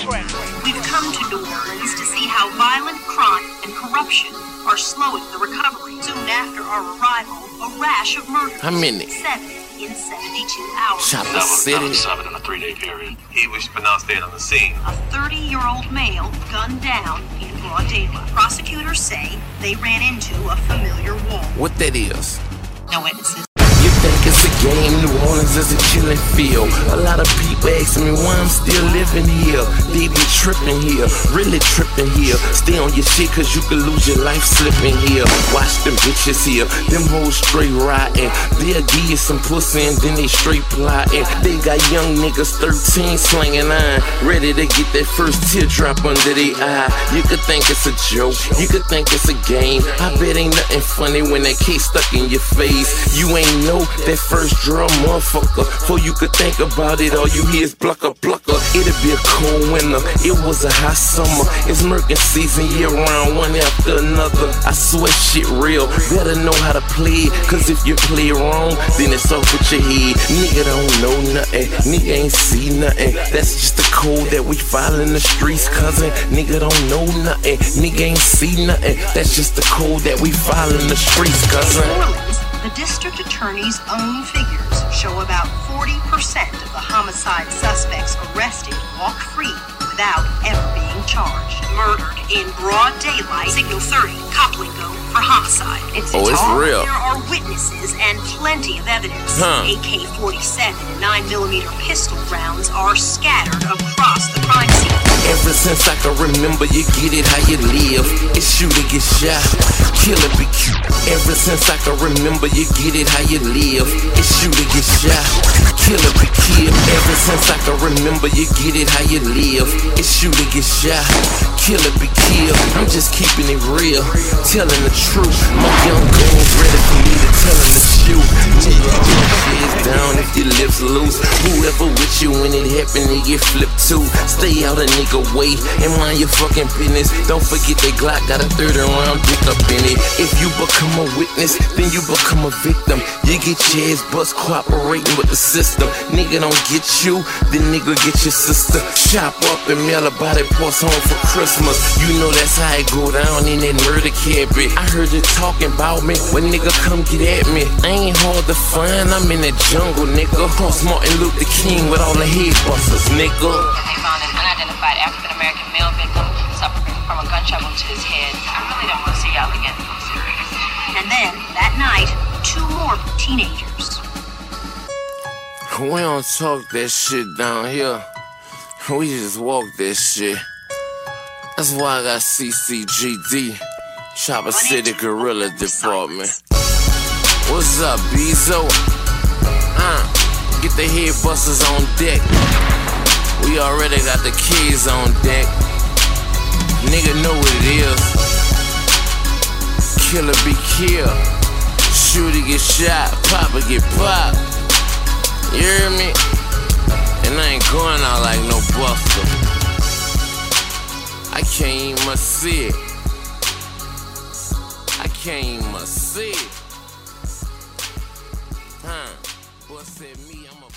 We've come to New Orleans to see how violent crime and corruption are slowing the recovery. Soon after our arrival, a rash of murders. How many? Seven in 72 hours. Chopper City. seven in a three-day period. He was pronounced dead on the scene. A 30-year-old male gunned down in broad daylight. Prosecutors say they ran into a familiar wall. What that is? No witnesses. Game, New Orleans is a killing field. A lot of people ask me why I'm still living here. They be tripping here, really tripping here. Stay on your shit cause you could lose your life slipping here. Watch them bitches here, them hoes straight riding. They'll give you some pussy and then they straight plotting. They got young niggas 13 slanging iron, ready to get that first teardrop under their eye. You could think it's a joke, you could think it's a game. I bet ain't nothing funny when that case stuck in your face. You ain't know that first drum, motherfucker. Before you could think about it, all you hear is plucker, plucker. It'll be a cold winter, it was a hot summer. It's murking season year round, one after another. I swear shit real, better know how to play. Cause if you play wrong, then it's off with your head. Nigga don't know nothing, nigga ain't see nothing. That's just the code that we file in the streets, cousin. Nigga don't know nothing, nigga ain't see nothing. That's just the code that we file in the streets, cousin. The district attorney's own figures show about 40% of the homicide suspects arrested walk free without ever being charged. Murdered in broad daylight, Signal 30, Coplingo for homicide. It's Oh, it's real. There are witnesses and plenty of evidence. Huh. AK-47 and 9mm pistol rounds are scattered across since I can remember, you get it how you live. It's shoot or get shot, kill or be cute. Ever since I can remember, you get it how you live. It's shoot or get shot, kill or be killed. Ever since I can remember, you get it how you live. It's shoot or get shot, kill or be killed. I'm just keeping it real, telling the truth. My young goons ready for me to the shoot. Nigga, your down if your lips loose. Whoever with you when it happen, they get flipped too. Stay out of nigga way and mind your fucking business. Don't forget they Glock got a 30 round dick up in it. If you become a witness, then you become a victim. You get your ass bust cooperating with the system. Nigga don't get you, then nigga get your sister. Chop up and mail a body parts home for Christmas. You know that's how it go down in that murder cabinet. I heard you talking about me, when nigga come get at me. I ain't hard to find, I'm in the jungle, nigga. Cross Martin Luther King with all the head busters, nigga. They found an unidentified African American male victim suffering from a gunshot wound to his head. I really don't want to see y'all again. And then, that night, two more teenagers. We don't talk that shit down here. We just walk that shit. That's why I got CCGD, Chopper City Gorilla Department. What's up, Bezo? Uh, get the head busters on deck. We already got the keys on deck. Nigga know what it is. Killer be killed. Shooter get shot. Popper get popped. You hear me? And I ain't going out like no buster. I can't even see it. I can't even see it. Huh? Boy said me, I'm a